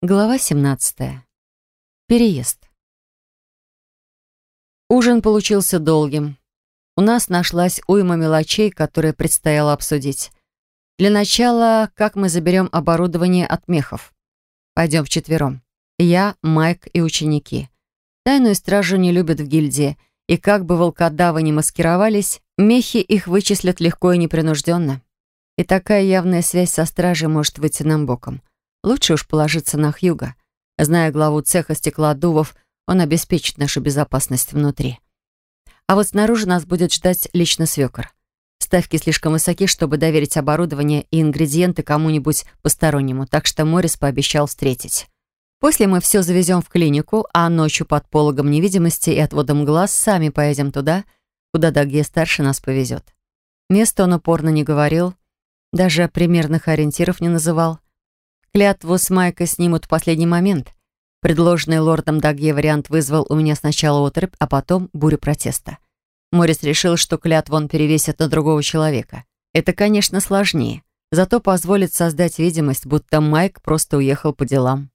Глава 17. Переезд. Ужин получился долгим. У нас нашлась уйма мелочей, которые предстояло обсудить. Для начала, как мы заберем оборудование от мехов. Пойдем вчетвером. Я, Майк и ученики. Тайную стражу не любят в гильдии, и как бы волкодавы не маскировались, мехи их вычислят легко и непринужденно. И такая явная связь со стражей может выйти нам боком. Лучше уж положиться на Хьюга. Зная главу цеха стеклодувов, он обеспечит нашу безопасность внутри. А вот снаружи нас будет ждать лично свекор. Ставки слишком высоки, чтобы доверить оборудование и ингредиенты кому-нибудь постороннему, так что Морис пообещал встретить. После мы все завезем в клинику, а ночью под пологом невидимости и отводом глаз сами поедем туда, куда Дагье старше нас повезет. Место он упорно не говорил, даже примерных ориентиров не называл. Клятву с Майкой снимут в последний момент. Предложенный лордом Дагье вариант вызвал у меня сначала отрыв, а потом бурю протеста. Морис решил, что клятву он перевесит на другого человека. Это, конечно, сложнее, зато позволит создать видимость, будто Майк просто уехал по делам.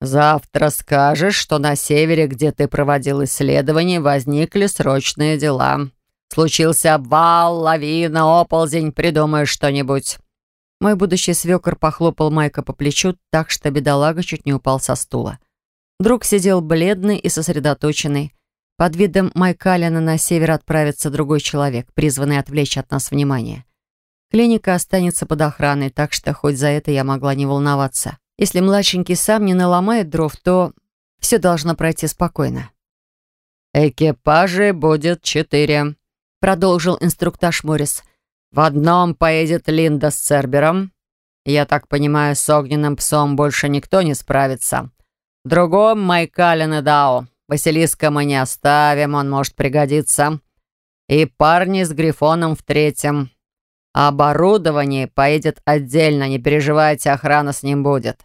«Завтра скажешь, что на севере, где ты проводил исследования, возникли срочные дела. Случился обвал, лавина, оползень, придумаешь что-нибудь». Мой будущий свекор похлопал Майка по плечу так, что бедолага чуть не упал со стула. Друг сидел бледный и сосредоточенный. Под видом Майкалина на север отправится другой человек, призванный отвлечь от нас внимание. Клиника останется под охраной, так что хоть за это я могла не волноваться. Если младшенький сам не наломает дров, то все должно пройти спокойно. «Экипажей будет четыре», — продолжил инструктаж Моррис. В одном поедет Линда с Цербером. Я так понимаю, с огненным псом больше никто не справится. В другом Майкалин и Дао. Василиска мы не оставим, он может пригодиться. И парни с Грифоном в третьем. Оборудование поедет отдельно, не переживайте, охрана с ним будет.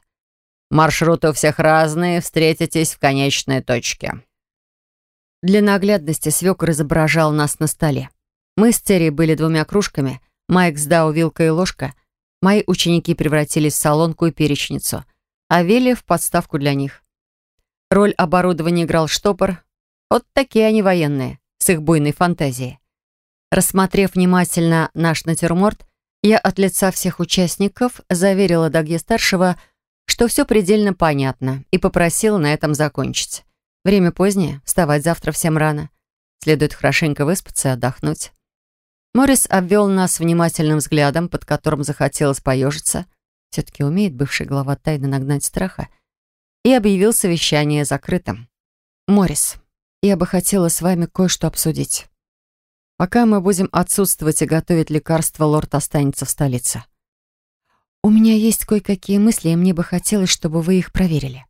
Маршруты у всех разные, встретитесь в конечной точке. Для наглядности свекор изображал нас на столе. Мы с Терри были двумя кружками, Майк с Дау вилка и ложка. Мои ученики превратились в солонку и перечницу, а Вилли в подставку для них. Роль оборудования играл штопор. Вот такие они военные, с их буйной фантазией. Рассмотрев внимательно наш натюрморт, я от лица всех участников заверила Дагье-старшего, что все предельно понятно, и попросила на этом закончить. Время позднее, вставать завтра всем рано. Следует хорошенько выспаться и отдохнуть. Моррис обвел нас внимательным взглядом, под которым захотелось поежиться. Все-таки умеет бывший глава тайны нагнать страха. И объявил совещание закрытым. «Моррис, я бы хотела с вами кое-что обсудить. Пока мы будем отсутствовать и готовить лекарства, лорд останется в столице. У меня есть кое-какие мысли, и мне бы хотелось, чтобы вы их проверили.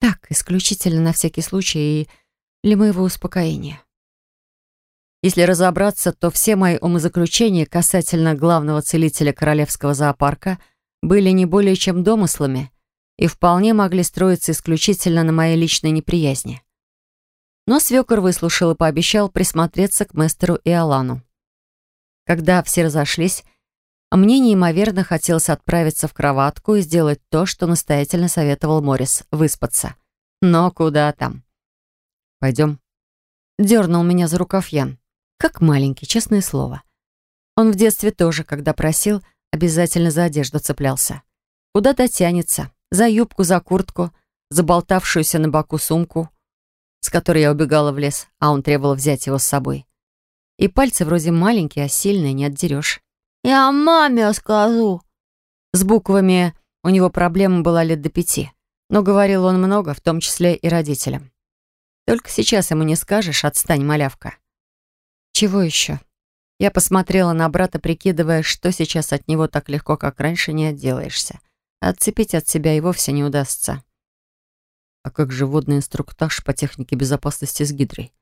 Так, исключительно на всякий случай и для моего успокоения». Если разобраться, то все мои умозаключения касательно главного целителя королевского зоопарка были не более чем домыслами и вполне могли строиться исключительно на моей личной неприязни. Но свекор выслушал и пообещал присмотреться к мастеру и Алану. Когда все разошлись, мне неимоверно хотелось отправиться в кроватку и сделать то, что настоятельно советовал Морис — выспаться. Но куда там? «Пойдем». Дернул меня за рукав Ян. Как маленький, честное слово. Он в детстве тоже, когда просил, обязательно за одежду цеплялся. Куда-то тянется. За юбку, за куртку, за болтавшуюся на боку сумку, с которой я убегала в лес, а он требовал взять его с собой. И пальцы вроде маленькие, а сильные не отдерешь. «Я маме скажу». С буквами у него проблема была лет до пяти. Но говорил он много, в том числе и родителям. Только сейчас ему не скажешь «отстань, малявка». Чего еще? Я посмотрела на брата, прикидывая, что сейчас от него так легко, как раньше, не отделаешься. Отцепить от себя и вовсе не удастся. А как же водный инструктаж по технике безопасности с гидрой?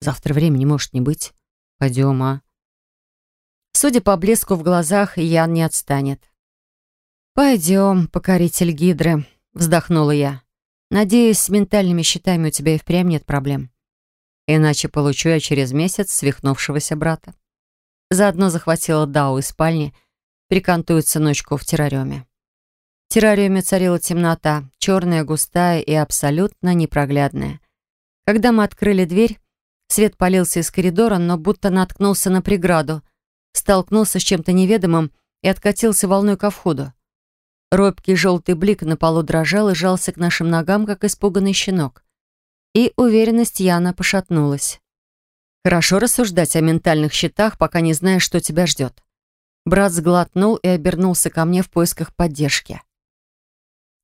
Завтра времени может не быть. Пойдем, а? Судя по блеску в глазах, Ян не отстанет. «Пойдем, покоритель гидры», — вздохнула я. «Надеюсь, с ментальными щитами у тебя и впрямь нет проблем». Иначе получу я через месяц свихнувшегося брата. Заодно захватила Дау из спальни, перекантует сыночку в террариуме. террариуме царила темнота, черная, густая и абсолютно непроглядная. Когда мы открыли дверь, свет полился из коридора, но будто наткнулся на преграду, столкнулся с чем-то неведомым и откатился волной ко входу. Робкий желтый блик на полу дрожал и жался к нашим ногам, как испуганный щенок. И уверенность Яна пошатнулась. Хорошо рассуждать о ментальных щитах, пока не знаешь, что тебя ждет. Брат сглотнул и обернулся ко мне в поисках поддержки.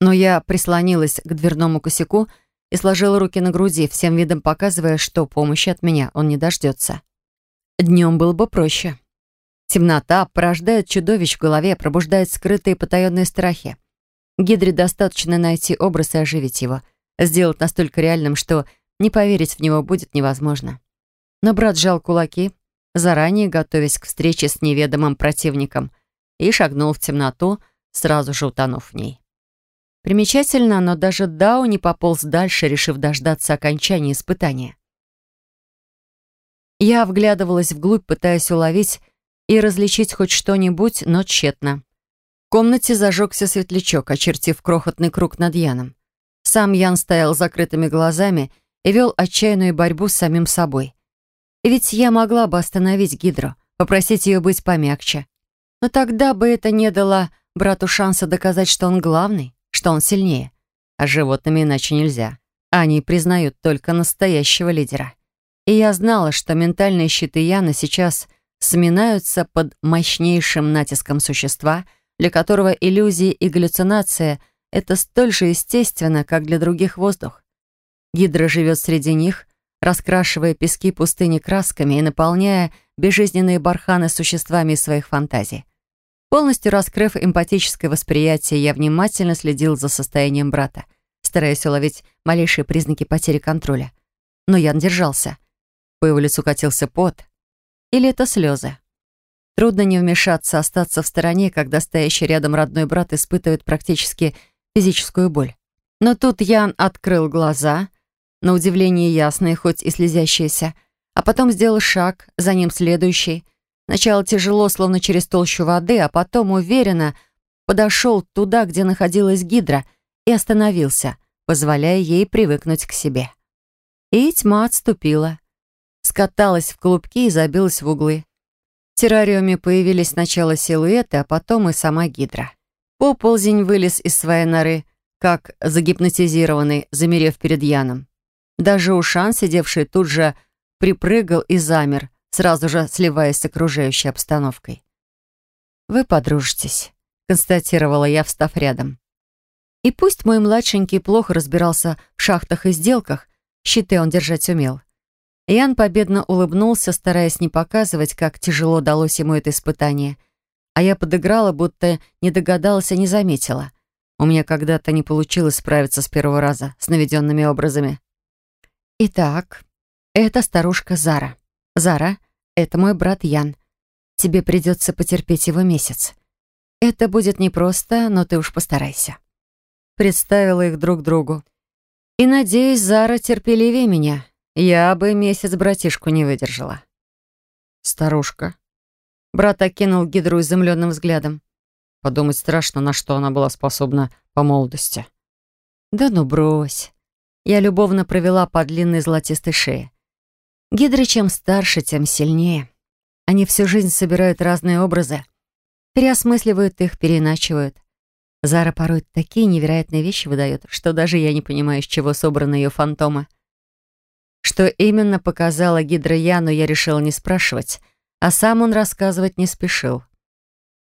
Но я прислонилась к дверному косяку и сложила руки на груди, всем видом показывая, что помощи от меня он не дождется. Днем было бы проще. Темнота порождает чудовищ в голове, пробуждает скрытые потаенные страхи. Гидре достаточно найти образ и оживить его, сделать настолько реальным, что не поверить в него будет невозможно. Но брат сжал кулаки, заранее готовясь к встрече с неведомым противником, и шагнул в темноту, сразу же утонув в ней. Примечательно, но даже Дау не пополз дальше, решив дождаться окончания испытания. Я вглядывалась вглубь, пытаясь уловить и различить хоть что-нибудь, но тщетно. В комнате зажегся светлячок, очертив крохотный круг над Яном. Сам Ян стоял закрытыми глазами и вел отчаянную борьбу с самим собой. Ведь я могла бы остановить Гидру, попросить ее быть помягче. Но тогда бы это не дало брату шанса доказать, что он главный, что он сильнее. А животными иначе нельзя. Они признают только настоящего лидера. И я знала, что ментальные щиты Яна сейчас сминаются под мощнейшим натиском существа, для которого иллюзии и галлюцинация — это столь же естественно, как для других воздух. Гидра живет среди них, раскрашивая пески пустыни красками и наполняя безжизненные барханы существами из своих фантазий. Полностью раскрыв эмпатическое восприятие, я внимательно следил за состоянием брата, стараясь уловить малейшие признаки потери контроля. Но Ян держался. По его лицу катился пот. Или это слезы. Трудно не вмешаться, остаться в стороне, когда стоящий рядом родной брат испытывает практически физическую боль. Но тут Ян открыл глаза — на удивление ясные, хоть и слезящиеся, а потом сделал шаг, за ним следующий. Сначала тяжело, словно через толщу воды, а потом уверенно подошел туда, где находилась гидра, и остановился, позволяя ей привыкнуть к себе. И тьма отступила. Скаталась в клубки и забилась в углы. В террариуме появились сначала силуэты, а потом и сама гидра. Поползень вылез из своей норы, как загипнотизированный, замерев перед Яном. Даже Ушан, сидевший тут же, припрыгал и замер, сразу же сливаясь с окружающей обстановкой. «Вы подружитесь», — констатировала я, встав рядом. И пусть мой младшенький плохо разбирался в шахтах и сделках, щиты он держать умел. Ян победно улыбнулся, стараясь не показывать, как тяжело далось ему это испытание. А я подыграла, будто не догадалась и не заметила. У меня когда-то не получилось справиться с первого раза с наведенными образами. Итак, это старушка Зара. Зара, это мой брат Ян. Тебе придется потерпеть его месяц. Это будет непросто, но ты уж постарайся. Представила их друг другу. И, надеюсь, Зара терпеливее меня. Я бы месяц братишку не выдержала. Старушка. Брат окинул Гидру изумленным взглядом. Подумать страшно, на что она была способна по молодости. Да ну брось. Я любовно провела по длинной золотистой шее. Гидры чем старше, тем сильнее. Они всю жизнь собирают разные образы, переосмысливают их, переиначивают. Зара порой такие невероятные вещи выдает, что даже я не понимаю, из чего собраны ее фантомы. Что именно показала Гидра Яну, я решила не спрашивать, а сам он рассказывать не спешил.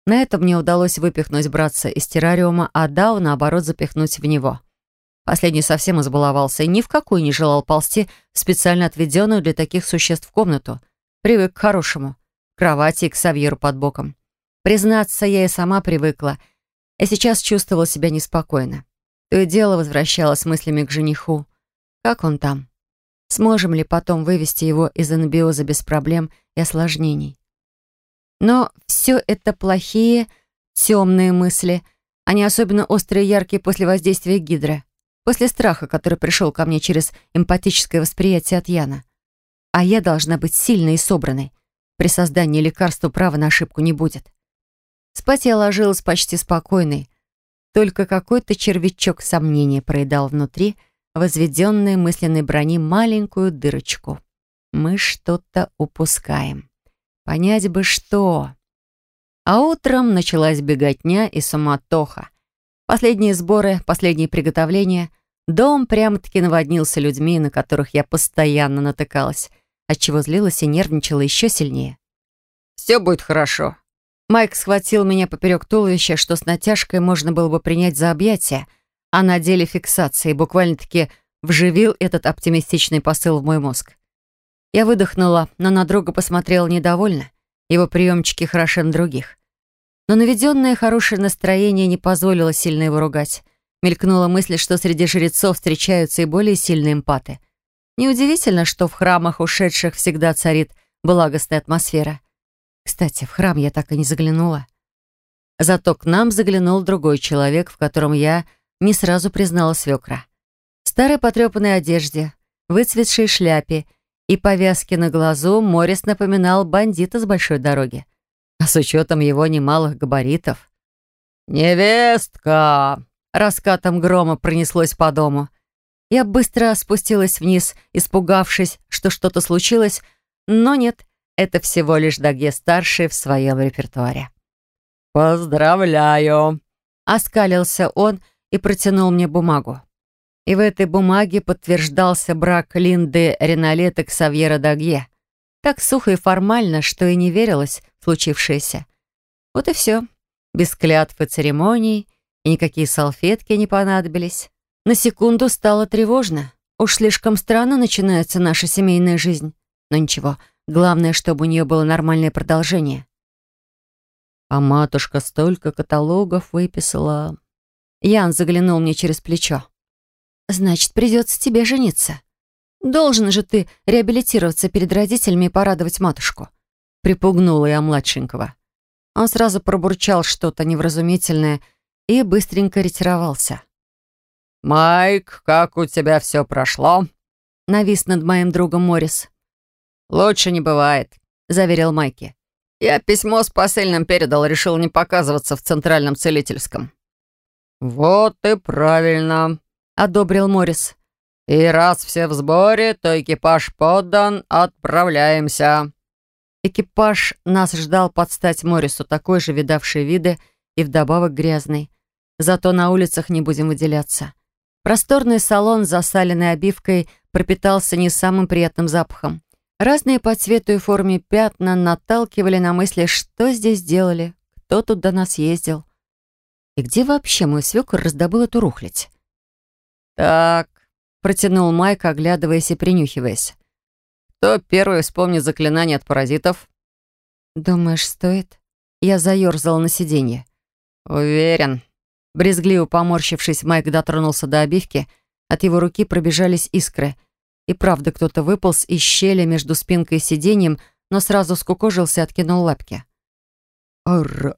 На этом мне удалось выпихнуть братца из террариума, а Дау, наоборот, запихнуть в него. Последний совсем избаловался и ни в какую не желал ползти в специально отведенную для таких существ комнату. Привык к хорошему. К кровати и к Савьеру под боком. Признаться, я и сама привыкла. И сейчас чувствовала себя неспокойно. То и дело возвращалась мыслями к жениху. Как он там? Сможем ли потом вывести его из анабиоза без проблем и осложнений? Но все это плохие, темные мысли. Они особенно острые и яркие после воздействия гидры после страха, который пришел ко мне через эмпатическое восприятие от Яна. А я должна быть сильной и собранной. При создании лекарства права на ошибку не будет. Спать я ложилась почти спокойной, Только какой-то червячок сомнения проедал внутри возведенной мысленной брони маленькую дырочку. Мы что-то упускаем. Понять бы что. А утром началась беготня и суматоха. Последние сборы, последние приготовления. Дом прямо-таки наводнился людьми, на которых я постоянно натыкалась, отчего злилась и нервничала еще сильнее. «Все будет хорошо». Майк схватил меня поперек туловища, что с натяжкой можно было бы принять за объятия, а на деле фиксации буквально-таки вживил этот оптимистичный посыл в мой мозг. Я выдохнула, но на друга посмотрела недовольно. Его приемчики хороши на других. Но наведенное хорошее настроение не позволило сильно его ругать. Мелькнула мысль, что среди жрецов встречаются и более сильные эмпаты. Неудивительно, что в храмах ушедших всегда царит благостная атмосфера. Кстати, в храм я так и не заглянула. Зато к нам заглянул другой человек, в котором я не сразу признала свекра. В старой потрепанной одежде, выцветшей шляпе и повязке на глазу Морис напоминал бандита с большой дороги а с учетом его немалых габаритов. «Невестка!» Раскатом грома пронеслось по дому. Я быстро спустилась вниз, испугавшись, что что-то случилось, но нет, это всего лишь Дагье-старший в своем репертуаре. «Поздравляю!» Оскалился он и протянул мне бумагу. И в этой бумаге подтверждался брак Линды Ренолета к Савьера Дагье. Так сухо и формально, что и не верилось в случившееся. Вот и все. Без клятв и церемоний, и никакие салфетки не понадобились. На секунду стало тревожно. Уж слишком странно начинается наша семейная жизнь. Но ничего, главное, чтобы у нее было нормальное продолжение. А матушка столько каталогов выписала. Ян заглянул мне через плечо. «Значит, придется тебе жениться». Должен же ты реабилитироваться перед родителями и порадовать матушку. Припугнула я младшенького. Он сразу пробурчал что-то невразумительное и быстренько ретировался. «Майк, как у тебя все прошло?» Навис над моим другом Моррис. «Лучше не бывает», — заверил Майки. «Я письмо с посыльным передал, решил не показываться в центральном целительском». «Вот и правильно», — одобрил Моррис. «И раз все в сборе, то экипаж поддан, отправляемся». Экипаж нас ждал под стать Моррису, такой же видавший виды и вдобавок грязный. Зато на улицах не будем выделяться. Просторный салон, засаленный обивкой, пропитался не самым приятным запахом. Разные по цвету и форме пятна наталкивали на мысли, что здесь делали, кто тут до нас ездил. И где вообще мой свекор раздобыл эту рухлядь? «Так, Протянул Майк, оглядываясь и принюхиваясь. «Кто первый вспомнит заклинание от паразитов?» «Думаешь, стоит?» Я заерзала на сиденье. «Уверен». Брезгливо поморщившись, Майк дотронулся до обивки. От его руки пробежались искры. И правда, кто-то выполз из щели между спинкой и сиденьем, но сразу скукожился и откинул лапки. «А р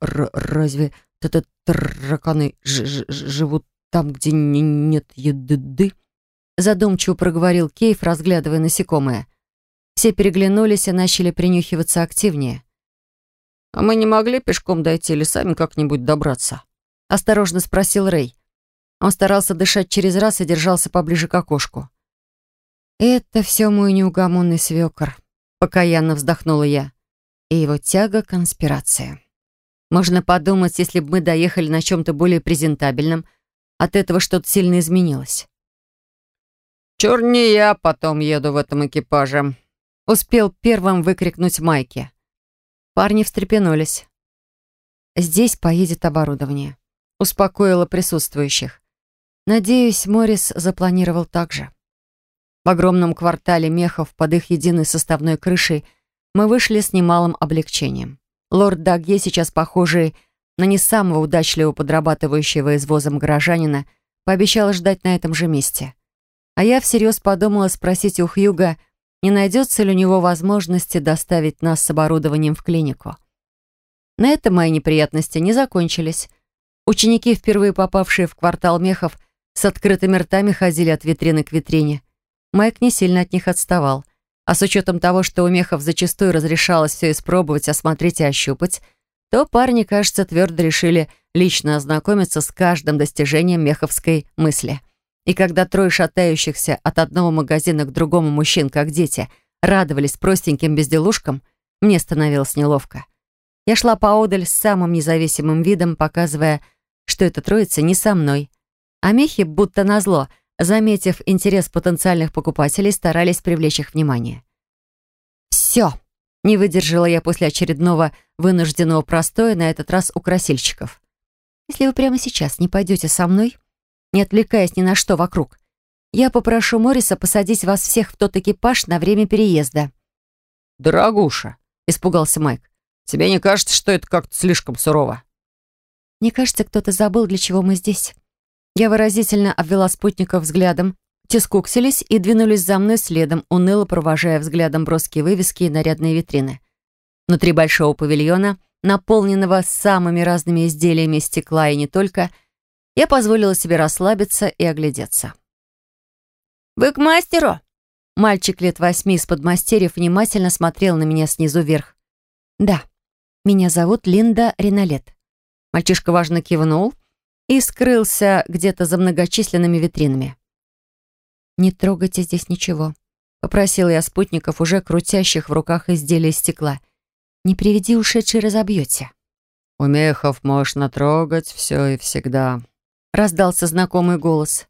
разве тараканы живут там, где нет еды?» Задумчиво проговорил Кейв, разглядывая насекомое. Все переглянулись и начали принюхиваться активнее. «А мы не могли пешком дойти или сами как-нибудь добраться?» Осторожно спросил Рэй. Он старался дышать через раз и держался поближе к окошку. «Это все мой неугомонный свекор», — покаянно вздохнула я. «И его тяга к конспирации. Можно подумать, если бы мы доехали на чем-то более презентабельном, от этого что-то сильно изменилось. «Чур не я потом еду в этом экипаже», — успел первым выкрикнуть Майки. Парни встрепенулись. «Здесь поедет оборудование», — успокоила присутствующих. Надеюсь, Моррис запланировал так же. В огромном квартале мехов под их единой составной крышей мы вышли с немалым облегчением. Лорд Дагье, сейчас похожий на не самого удачливого подрабатывающего извозом горожанина, пообещал ждать на этом же месте. А я всерьез подумала спросить у Хьюга, не найдется ли у него возможности доставить нас с оборудованием в клинику. На этом мои неприятности не закончились. Ученики, впервые попавшие в квартал мехов, с открытыми ртами ходили от витрины к витрине. Майк не сильно от них отставал. А с учетом того, что у мехов зачастую разрешалось все испробовать, осмотреть и ощупать, то парни, кажется, твердо решили лично ознакомиться с каждым достижением меховской мысли. И когда трое шатающихся от одного магазина к другому мужчин, как дети, радовались простеньким безделушкам, мне становилось неловко. Я шла поодаль с самым независимым видом, показывая, что эта троица не со мной. А мехи, будто назло, заметив интерес потенциальных покупателей, старались привлечь их внимание. «Все!» — не выдержала я после очередного вынужденного простоя, на этот раз у красильщиков. «Если вы прямо сейчас не пойдете со мной, не отвлекаясь ни на что вокруг, я попрошу Мориса посадить вас всех в тот экипаж на время переезда». «Дорогуша!» — испугался Майк. Тебе не кажется, что это как-то слишком сурово?» «Мне кажется, кто-то забыл, для чего мы здесь». Я выразительно обвела спутников взглядом. Те скуксились и двинулись за мной следом, уныло провожая взглядом броские вывески и нарядные витрины. Внутри большого павильона, наполненного самыми разными изделиями стекла и не только, я позволила себе расслабиться и оглядеться. «Вы к мастеру?» Мальчик лет восьми из подмастерьев внимательно смотрел на меня снизу вверх. «Да». Меня зовут Линда Ринолет». Мальчишка важно кивнул и скрылся где-то за многочисленными витринами. «Не трогайте здесь ничего», — попросила я спутников, уже крутящих в руках изделия стекла. «Не приведи ушедший, разобьете». «У мехов можно трогать все и всегда», — раздался знакомый голос.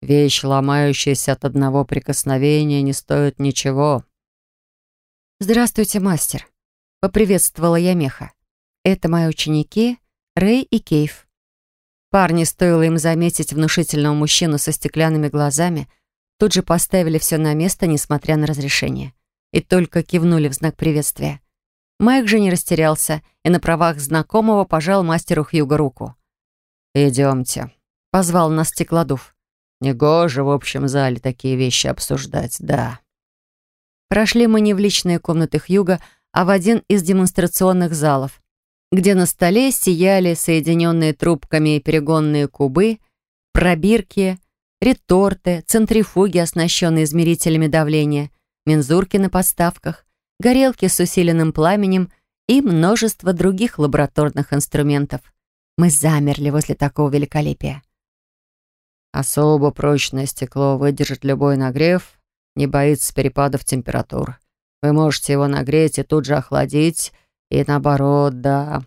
«Вещь, ломающаяся от одного прикосновения, не стоит ничего». «Здравствуйте, мастер», Поприветствовала я меха. Это мои ученики Рэй и Кейв. Парни, стоило им заметить внушительного мужчину со стеклянными глазами, тут же поставили все на место, несмотря на разрешение. И только кивнули в знак приветствия. Майк же не растерялся и на правах знакомого пожал мастеру Хьюга руку. «Идемте», — позвал нас стеклодув. «Негоже в общем зале такие вещи обсуждать, да». Прошли мы не в личные комнаты Хьюга, а в один из демонстрационных залов, где на столе сияли соединенные трубками перегонные кубы, пробирки, реторты, центрифуги, оснащенные измерителями давления, мензурки на подставках, горелки с усиленным пламенем и множество других лабораторных инструментов. Мы замерли возле такого великолепия. Особо прочное стекло выдержит любой нагрев, не боится перепадов температур. Вы можете его нагреть и тут же охладить, и наоборот, да.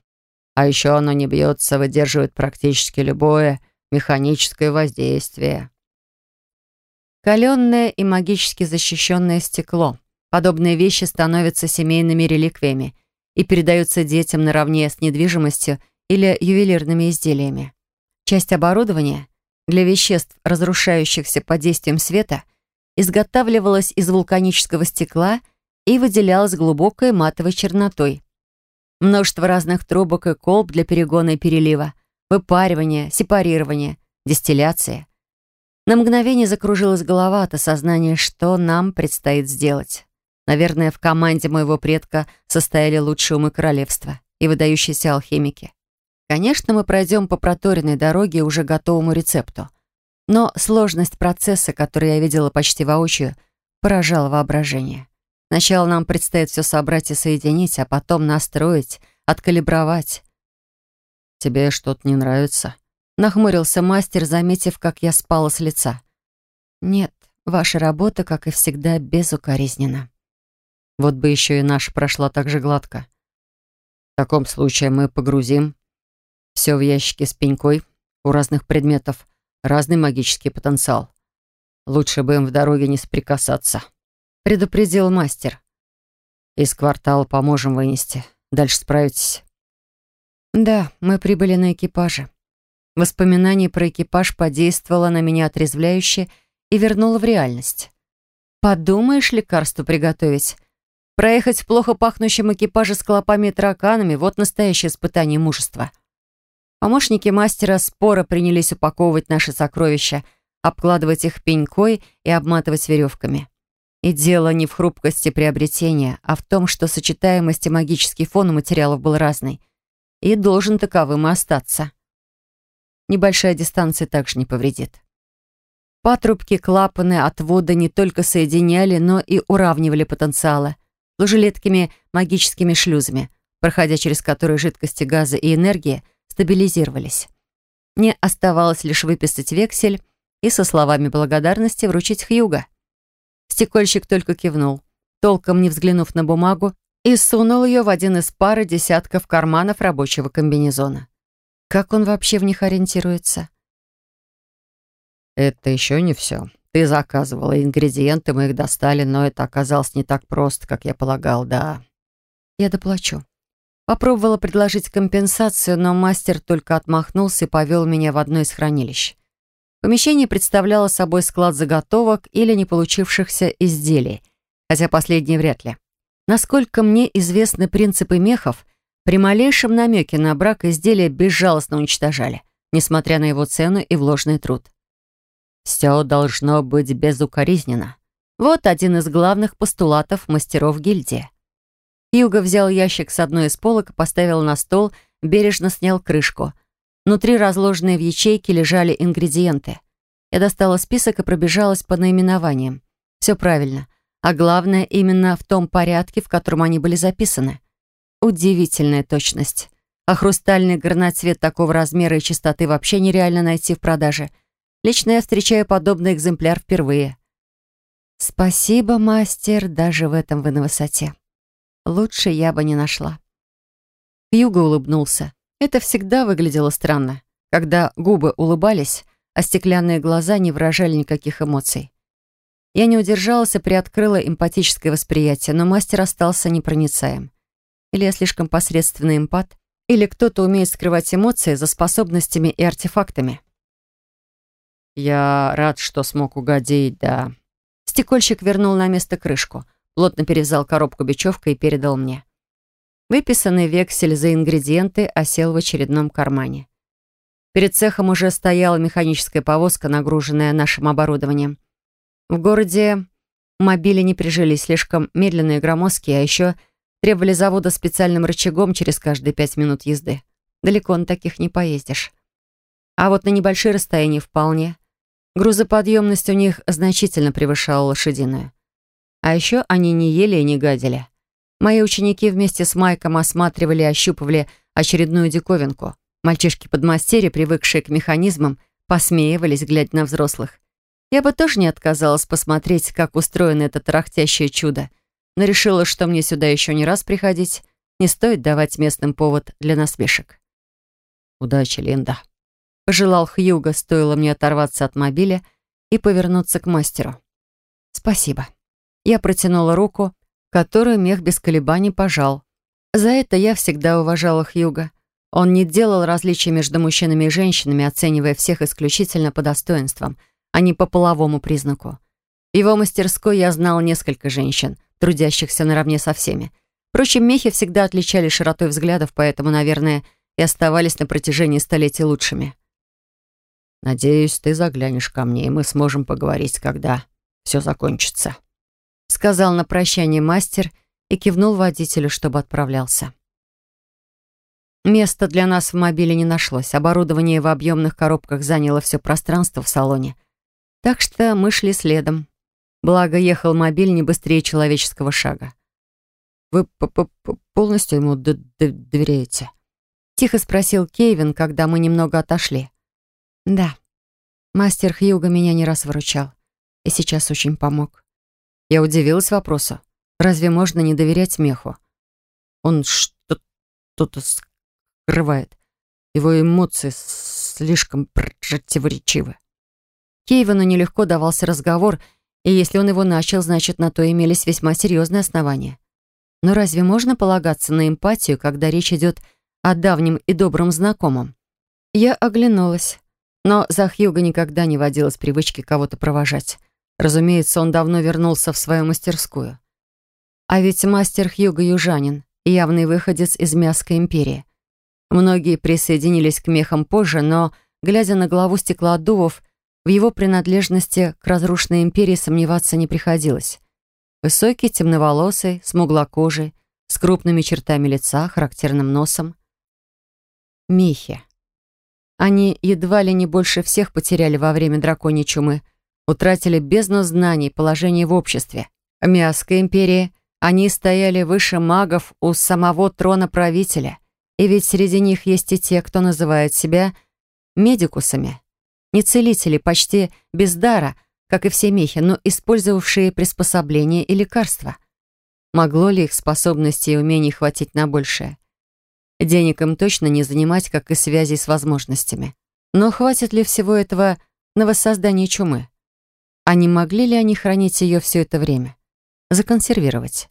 А еще оно не бьется, выдерживает практически любое механическое воздействие. Каленное и магически защищенное стекло. Подобные вещи становятся семейными реликвиями и передаются детям наравне с недвижимостью или ювелирными изделиями. Часть оборудования для веществ, разрушающихся под действием света, изготавливалась из вулканического стекла – и выделялась глубокой матовой чернотой. Множество разных трубок и колб для перегона и перелива, выпаривания, сепарирования, дистилляции. На мгновение закружилась голова от осознания, что нам предстоит сделать. Наверное, в команде моего предка состояли лучшие умы королевства и выдающиеся алхимики. Конечно, мы пройдем по проторенной дороге уже готовому рецепту. Но сложность процесса, который я видела почти воочию, поражала воображение. Сначала нам предстоит все собрать и соединить, а потом настроить, откалибровать. «Тебе что-то не нравится?» Нахмурился мастер, заметив, как я спала с лица. «Нет, ваша работа, как и всегда, безукоризнена». «Вот бы еще и наша прошла так же гладко. В таком случае мы погрузим все в ящики с пенькой. У разных предметов разный магический потенциал. Лучше бы им в дороге не соприкасаться» предупредил мастер. «Из квартала поможем вынести. Дальше справитесь». «Да, мы прибыли на экипаже». Воспоминание про экипаж подействовало на меня отрезвляюще и вернуло в реальность. «Подумаешь, лекарство приготовить? Проехать в плохо пахнущем экипаже с клопами и тараканами — вот настоящее испытание мужества». Помощники мастера спора принялись упаковывать наши сокровища, обкладывать их пенькой и обматывать веревками. И дело не в хрупкости приобретения, а в том, что сочетаемость и магический фон у материалов был разный. И должен таковым и остаться. Небольшая дистанция также не повредит. Патрубки, клапаны, отвода не только соединяли, но и уравнивали потенциалы. Служили магическими шлюзами, проходя через которые жидкости, газы и энергия стабилизировались. Мне оставалось лишь выписать вексель и со словами благодарности вручить Хьюга. Стекольщик только кивнул, толком не взглянув на бумагу, и сунул ее в один из пары десятков карманов рабочего комбинезона. Как он вообще в них ориентируется? «Это еще не все. Ты заказывала ингредиенты, мы их достали, но это оказалось не так просто, как я полагал, да». «Я доплачу». Попробовала предложить компенсацию, но мастер только отмахнулся и повел меня в одно из хранилищ. Помещение представляло собой склад заготовок или не получившихся изделий, хотя последние вряд ли. Насколько мне известны принципы мехов, при малейшем намеке на брак изделия безжалостно уничтожали, несмотря на его цену и вложенный труд. Все должно быть безукоризненно. Вот один из главных постулатов мастеров гильдии. Юга взял ящик с одной из полок и поставил на стол, бережно снял крышку. Внутри, разложенные в ячейки, лежали ингредиенты. Я достала список и пробежалась по наименованиям. Все правильно. А главное, именно в том порядке, в котором они были записаны. Удивительная точность. А хрустальный горноцвет такого размера и чистоты вообще нереально найти в продаже. Лично я встречаю подобный экземпляр впервые. Спасибо, мастер, даже в этом вы на высоте. Лучше я бы не нашла. Юга улыбнулся. Это всегда выглядело странно, когда губы улыбались, а стеклянные глаза не выражали никаких эмоций. Я не удержалась и приоткрыла эмпатическое восприятие, но мастер остался непроницаем. Или я слишком посредственный эмпат, или кто-то умеет скрывать эмоции за способностями и артефактами. «Я рад, что смог угодить, да». Стекольщик вернул на место крышку, плотно перевязал коробку бечевкой и передал мне. Выписанный вексель за ингредиенты осел в очередном кармане. Перед цехом уже стояла механическая повозка, нагруженная нашим оборудованием. В городе мобили не прижились, слишком медленные и громоздкие, а еще требовали завода специальным рычагом через каждые пять минут езды. Далеко на таких не поездишь. А вот на небольшие расстояния вполне. Грузоподъемность у них значительно превышала лошадиную. А еще они не ели и не гадили. Мои ученики вместе с Майком осматривали и ощупывали очередную диковинку. Мальчишки-подмастерья, привыкшие к механизмам, посмеивались, глядя на взрослых. Я бы тоже не отказалась посмотреть, как устроено это тарахтящее чудо, но решила, что мне сюда еще не раз приходить, не стоит давать местным повод для насмешек. «Удачи, Линда», — пожелал Хьюго, стоило мне оторваться от мобиля и повернуться к мастеру. «Спасибо». Я протянула руку, которую мех без колебаний пожал. За это я всегда уважала Хьюга. Он не делал различий между мужчинами и женщинами, оценивая всех исключительно по достоинствам — а не по половому признаку. В его мастерской я знал несколько женщин, трудящихся наравне со всеми. Впрочем, мехи всегда отличались широтой взглядов, поэтому, наверное, и оставались на протяжении столетий лучшими. «Надеюсь, ты заглянешь ко мне, и мы сможем поговорить, когда все закончится», — сказал на прощание мастер и кивнул водителю, чтобы отправлялся. Места для нас в мобиле не нашлось. Оборудование в объемных коробках заняло все пространство в салоне. Так что мы шли следом. Благо, ехал мобиль не быстрее человеческого шага. «Вы п -п -п полностью ему доверяете?» Тихо спросил Кейвин, когда мы немного отошли. «Да. Мастер Хьюга меня не раз выручал. И сейчас очень помог». Я удивилась вопросу. Разве можно не доверять меху? Он что-то скрывает. Его эмоции слишком противоречивы. Кейвану нелегко давался разговор, и если он его начал, значит, на то имелись весьма серьезные основания. Но разве можно полагаться на эмпатию, когда речь идет о давнем и добром знакомом? Я оглянулась, но за Хьюго никогда не водилось привычки кого-то провожать. Разумеется, он давно вернулся в свою мастерскую. А ведь мастер Хьюго южанин, явный выходец из Мяской империи. Многие присоединились к мехам позже, но, глядя на главу стеклоотдувов, в его принадлежности к разрушенной империи сомневаться не приходилось. Высокий, темноволосый, смуглокожий, с крупными чертами лица, характерным носом. Михи. Они едва ли не больше всех потеряли во время драконьей чумы, утратили бездну знаний, положение в обществе. В Миасской империи Они стояли выше магов у самого трона правителя. И ведь среди них есть и те, кто называет себя медикусами. Не целители, почти без дара, как и все мехи, но использовавшие приспособления и лекарства. Могло ли их способностей и умений хватить на большее? Денег им точно не занимать, как и связи с возможностями. Но хватит ли всего этого на воссоздание чумы? А не могли ли они хранить ее все это время? Законсервировать?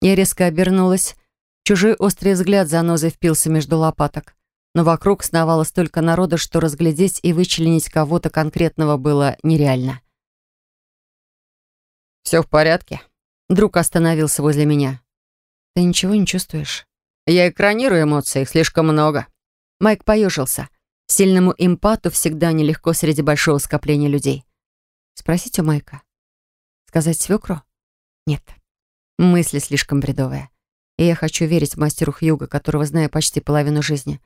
Я резко обернулась. Чужой острый взгляд занозой впился между лопаток. Но вокруг сновало столько народа, что разглядеть и вычленить кого-то конкретного было нереально. «Все в порядке?» Друг остановился возле меня. «Ты ничего не чувствуешь?» «Я экранирую эмоции, их слишком много». Майк поежился. Сильному импату всегда нелегко среди большого скопления людей. Спросить у Майка. Сказать свекру? Нет. Мысли слишком бредовые. И я хочу верить мастеру Хьюга, которого знаю почти половину жизни.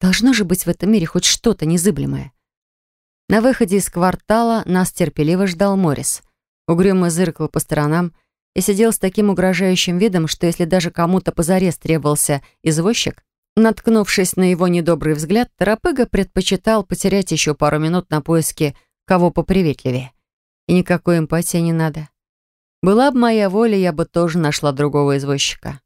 Должно же быть в этом мире хоть что-то незыблемое. На выходе из квартала нас терпеливо ждал Моррис. Угрюмо зыркал по сторонам и сидел с таким угрожающим видом, что если даже кому-то позарез требовался извозчик, наткнувшись на его недобрый взгляд, Торопыга предпочитал потерять еще пару минут на поиски кого поприветливее. И никакой эмпатии не надо. Была бы моя воля, я бы тоже нашла другого извозчика.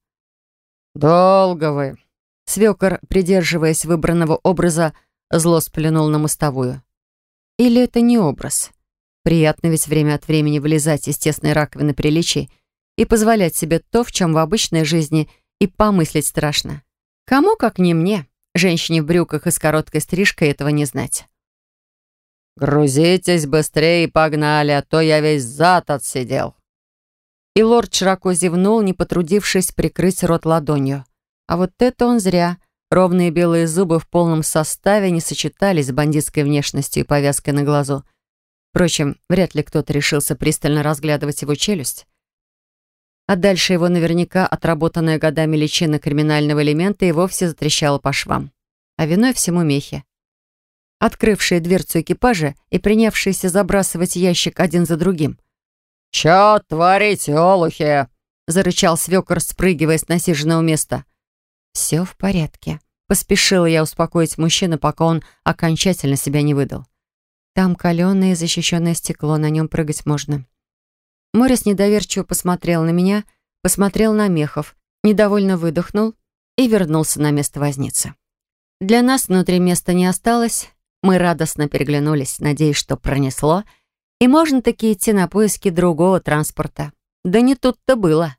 «Долго вы!» Свекор, придерживаясь выбранного образа, зло сплюнул на мостовую. Или это не образ? Приятно ведь время от времени вылезать из тесной раковины приличий и позволять себе то, в чем в обычной жизни и помыслить страшно. Кому, как не мне, женщине в брюках и с короткой стрижкой, этого не знать. «Грузитесь быстрее и погнали, а то я весь зад отсидел». И лорд широко зевнул, не потрудившись прикрыть рот ладонью. А вот это он зря. Ровные белые зубы в полном составе не сочетались с бандитской внешностью и повязкой на глазу. Впрочем, вряд ли кто-то решился пристально разглядывать его челюсть. А дальше его наверняка отработанная годами личина криминального элемента и вовсе затрещала по швам. А виной всему мехи. Открывшие дверцу экипажа и принявшиеся забрасывать ящик один за другим. «Чё творите, олухи?» — зарычал свёкор, спрыгивая с насиженного места. «Все в порядке», — поспешила я успокоить мужчину, пока он окончательно себя не выдал. Там каленое защищенное стекло, на нем прыгать можно. Морис недоверчиво посмотрел на меня, посмотрел на Мехов, недовольно выдохнул и вернулся на место возницы. Для нас внутри места не осталось. Мы радостно переглянулись, надеясь, что пронесло, и можно таки идти на поиски другого транспорта. Да не тут-то было.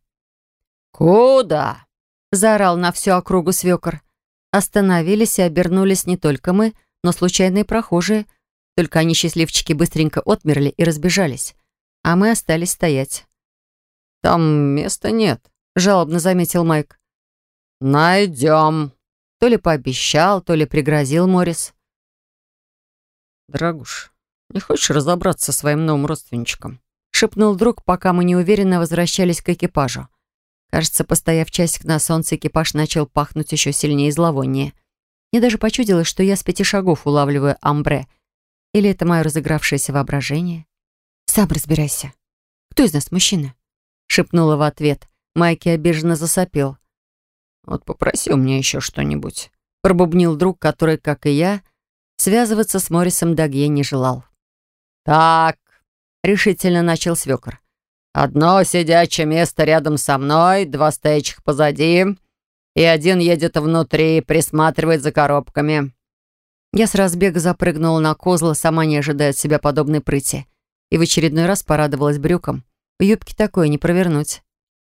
«Куда?» — заорал на всю округу свекор. Остановились и обернулись не только мы, но случайные прохожие, только они, счастливчики, быстренько отмерли и разбежались. А мы остались стоять. «Там места нет», — жалобно заметил Майк. «Найдем», — то ли пообещал, то ли пригрозил Морис. «Дорогуш, не хочешь разобраться со своим новым родственничком?» — шепнул друг, пока мы неуверенно возвращались к экипажу. Кажется, постояв часик на солнце, экипаж начал пахнуть еще сильнее и зловоннее. Мне даже почудилось, что я с пяти шагов улавливаю амбре — или это мое разыгравшееся воображение? Сам разбирайся. Кто из нас мужчина? Шепнула в ответ. Майки обиженно засопел. Вот попроси у меня еще что-нибудь. Пробубнил друг, который, как и я, связываться с Морисом Дагье не желал. «Так», — решительно начал свекор. «Одно сидячее место рядом со мной, два стоячих позади, и один едет внутри, присматривает за коробками. Я с разбега запрыгнула на козла, сама не ожидая от себя подобной прыти. И в очередной раз порадовалась брюкам. В юбке такое не провернуть.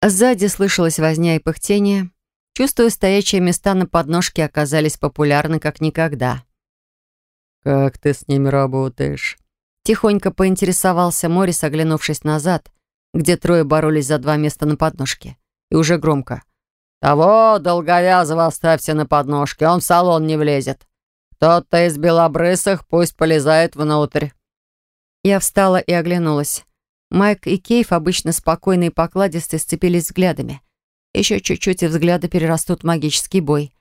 Сзади слышалась возня и пыхтение. Чувствую, стоячие места на подножке оказались популярны как никогда. «Как ты с ними работаешь?» Тихонько поинтересовался Морис, оглянувшись назад, где трое боролись за два места на подножке. И уже громко. «Того долговязого оставьте на подножке, он в салон не влезет. «Кто-то из белобрысых пусть полезает внутрь». Я встала и оглянулась. Майк и Кейв, обычно спокойные и покладистые, сцепились взглядами. Еще чуть-чуть, и взгляды перерастут в магический бой.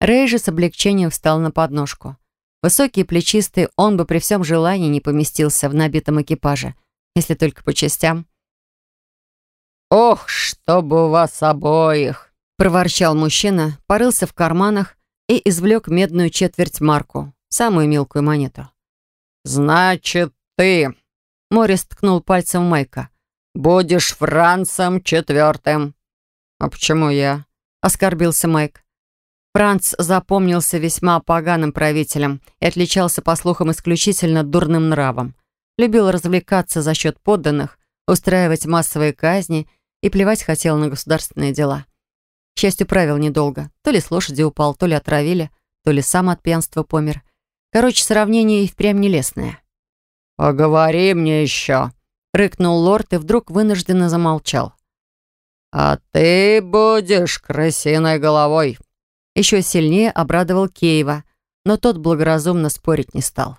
Рэй же с облегчением встал на подножку. Высокий и плечистый, он бы при всем желании не поместился в набитом экипаже, если только по частям. «Ох, чтобы у вас обоих!» проворчал мужчина, порылся в карманах и извлек медную четверть марку, самую мелкую монету. «Значит, ты...» Морис ткнул пальцем Майка. «Будешь Францем четвертым». «А почему я?» — оскорбился Майк. Франц запомнился весьма поганым правителем и отличался, по слухам, исключительно дурным нравом. Любил развлекаться за счет подданных, устраивать массовые казни и плевать хотел на государственные дела. К счастью, правил недолго. То ли с лошади упал, то ли отравили, то ли сам от пьянства помер. Короче, сравнение и впрямь нелестное. «Поговори мне еще», — рыкнул лорд и вдруг вынужденно замолчал. «А ты будешь крысиной головой», еще сильнее обрадовал Кейва, но тот благоразумно спорить не стал.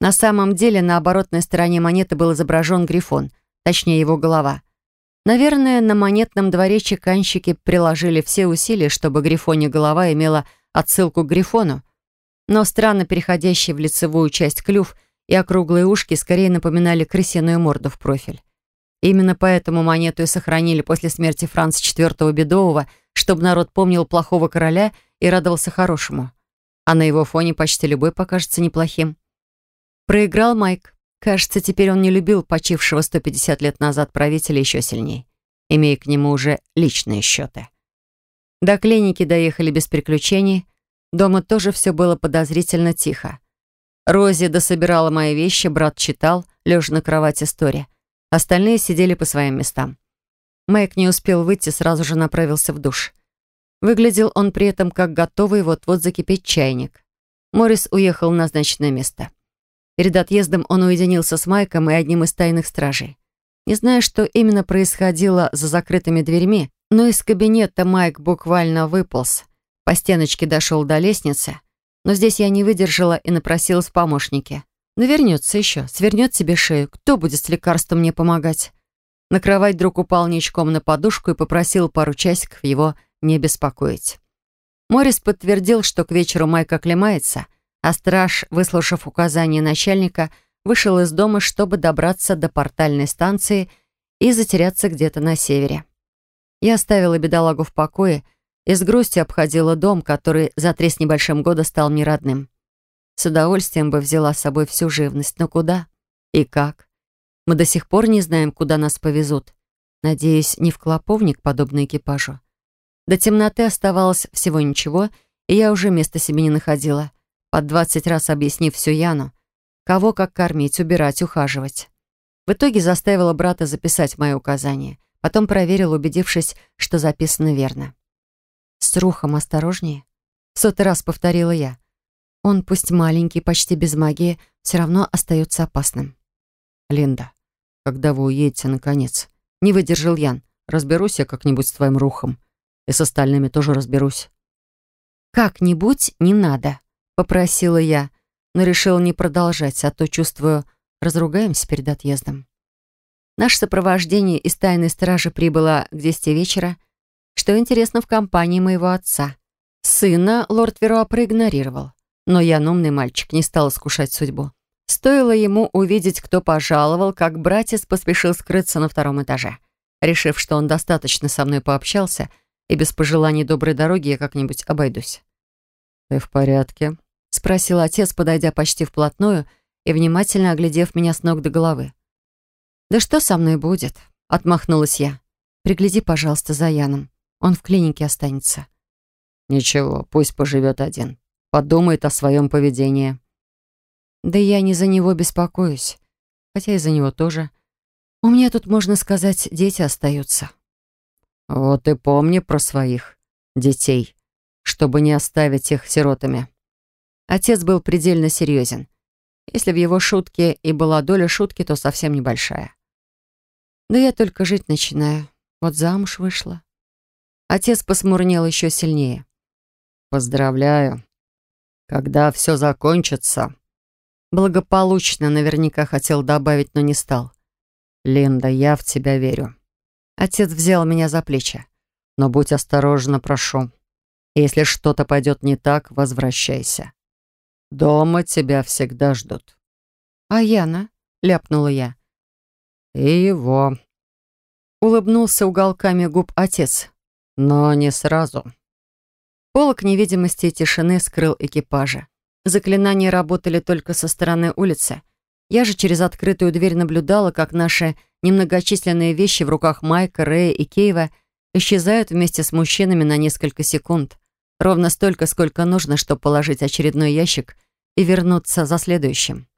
На самом деле на оборотной стороне монеты был изображен грифон, точнее его голова. Наверное, на монетном дворе чеканщики приложили все усилия, чтобы грифоне голова имела отсылку к грифону, но странно переходящий в лицевую часть клюв и округлые ушки скорее напоминали крысиную морду в профиль. Именно поэтому монету и сохранили после смерти Франца IV Бедового, чтобы народ помнил плохого короля и радовался хорошему. А на его фоне почти любой покажется неплохим. Проиграл Майк. Кажется, теперь он не любил почившего 150 лет назад правителя еще сильнее, имея к нему уже личные счеты. До клиники доехали без приключений. Дома тоже все было подозрительно тихо. Рози дособирала мои вещи, брат читал, лежа на кровати история. Остальные сидели по своим местам. Майк не успел выйти, сразу же направился в душ. Выглядел он при этом как готовый вот-вот закипеть чайник. Моррис уехал в назначенное место. Перед отъездом он уединился с Майком и одним из тайных стражей. Не знаю, что именно происходило за закрытыми дверьми, но из кабинета Майк буквально выполз. По стеночке дошел до лестницы, но здесь я не выдержала и напросилась в помощники. Навернется еще, свернет себе шею. Кто будет с лекарством мне помогать? На кровать друг упал ничком на подушку и попросил пару часиков его не беспокоить. Морис подтвердил, что к вечеру Майк оклемается, а страж, выслушав указания начальника, вышел из дома, чтобы добраться до портальной станции и затеряться где-то на севере. Я оставила бедолагу в покое и с грустью обходила дом, который за три с небольшим года стал мне родным. С удовольствием бы взяла с собой всю живность, но куда и как? Мы до сих пор не знаем, куда нас повезут. Надеюсь, не в клоповник, подобно экипажу. До темноты оставалось всего ничего, и я уже места себе не находила, под двадцать раз объяснив все Яну, кого как кормить, убирать, ухаживать. В итоге заставила брата записать мои указания, потом проверила, убедившись, что записано верно. «С рухом осторожнее», — сотый раз повторила я. «Он, пусть маленький, почти без магии, все равно остается опасным». «Линда, когда вы уедете, наконец?» Не выдержал Ян. «Разберусь я как-нибудь с твоим рухом. И с остальными тоже разберусь. «Как-нибудь не надо», — попросила я, но решила не продолжать, а то, чувствую, разругаемся перед отъездом. Наше сопровождение из тайной стражи прибыло к десяти вечера, что интересно в компании моего отца. Сына лорд Веруа проигнорировал, но я, умный мальчик, не стал искушать судьбу. Стоило ему увидеть, кто пожаловал, как братец поспешил скрыться на втором этаже. Решив, что он достаточно со мной пообщался — и без пожеланий доброй дороги я как-нибудь обойдусь. «Ты в порядке?» — спросил отец, подойдя почти вплотную и внимательно оглядев меня с ног до головы. «Да что со мной будет?» — отмахнулась я. «Пригляди, пожалуйста, за Яном. Он в клинике останется». «Ничего, пусть поживет один. Подумает о своем поведении». «Да я не за него беспокоюсь. Хотя и за него тоже. У меня тут, можно сказать, дети остаются». Вот и помни про своих детей, чтобы не оставить их сиротами. Отец был предельно серьезен. Если в его шутке и была доля шутки, то совсем небольшая. Да я только жить начинаю. Вот замуж вышла. Отец посмурнел еще сильнее. Поздравляю. Когда все закончится... Благополучно наверняка хотел добавить, но не стал. Линда, я в тебя верю. Отец взял меня за плечи. «Но будь осторожна, прошу. Если что-то пойдет не так, возвращайся. Дома тебя всегда ждут». «А Яна?» — ляпнула я. «И его». улыбнулся уголками губ отец. «Но не сразу». Полок невидимости и тишины скрыл экипажа. Заклинания работали только со стороны улицы. Я же через открытую дверь наблюдала, как наши немногочисленные вещи в руках Майка, Рэя и Кейва исчезают вместе с мужчинами на несколько секунд. Ровно столько, сколько нужно, чтобы положить очередной ящик и вернуться за следующим.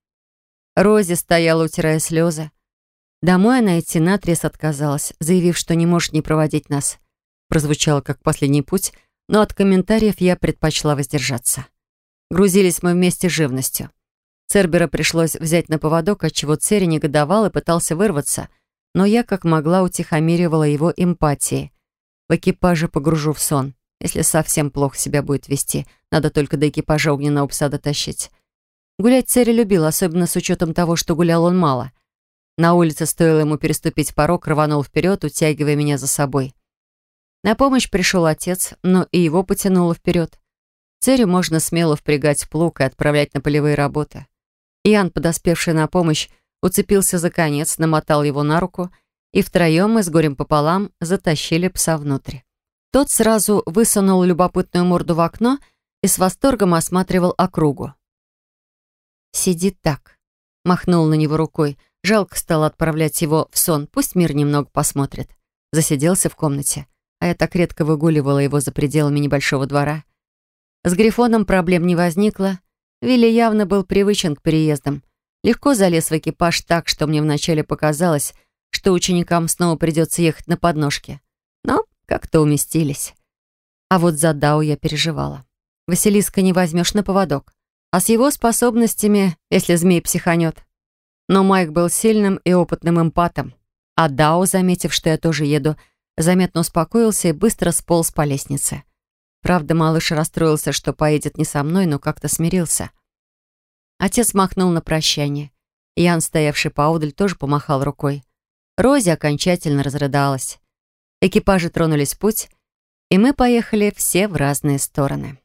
Рози стояла, утирая слезы. Домой она идти наотрез отказалась, заявив, что не может не проводить нас. Прозвучало как последний путь, но от комментариев я предпочла воздержаться. Грузились мы вместе живностью. Цербера пришлось взять на поводок, отчего Цери негодовал и пытался вырваться, но я как могла утихомиривала его эмпатией. В экипаже погружу в сон. Если совсем плохо себя будет вести, надо только до экипажа огненного пса дотащить. Гулять Церри любил, особенно с учетом того, что гулял он мало. На улице стоило ему переступить порог, рванул вперед, утягивая меня за собой. На помощь пришел отец, но и его потянуло вперед. Церю можно смело впрягать в плуг и отправлять на полевые работы. Иоанн, подоспевший на помощь, уцепился за конец, намотал его на руку, и втроем мы с горем пополам затащили пса внутрь. Тот сразу высунул любопытную морду в окно и с восторгом осматривал округу. «Сидит так», — махнул на него рукой. Жалко стало отправлять его в сон, пусть мир немного посмотрит. Засиделся в комнате, а я так редко выгуливала его за пределами небольшого двора. С Грифоном проблем не возникло. Вилли явно был привычен к переездам. Легко залез в экипаж так, что мне вначале показалось, что ученикам снова придется ехать на подножке. Но как-то уместились. А вот за Дау я переживала. Василиска не возьмешь на поводок. А с его способностями, если змей психанет. Но Майк был сильным и опытным эмпатом. А Дао, заметив, что я тоже еду, заметно успокоился и быстро сполз по лестнице. Правда, малыш расстроился, что поедет не со мной, но как-то смирился. Отец махнул на прощание. Ян, стоявший поодаль, тоже помахал рукой. Рози окончательно разрыдалась. Экипажи тронулись в путь, и мы поехали все в разные стороны.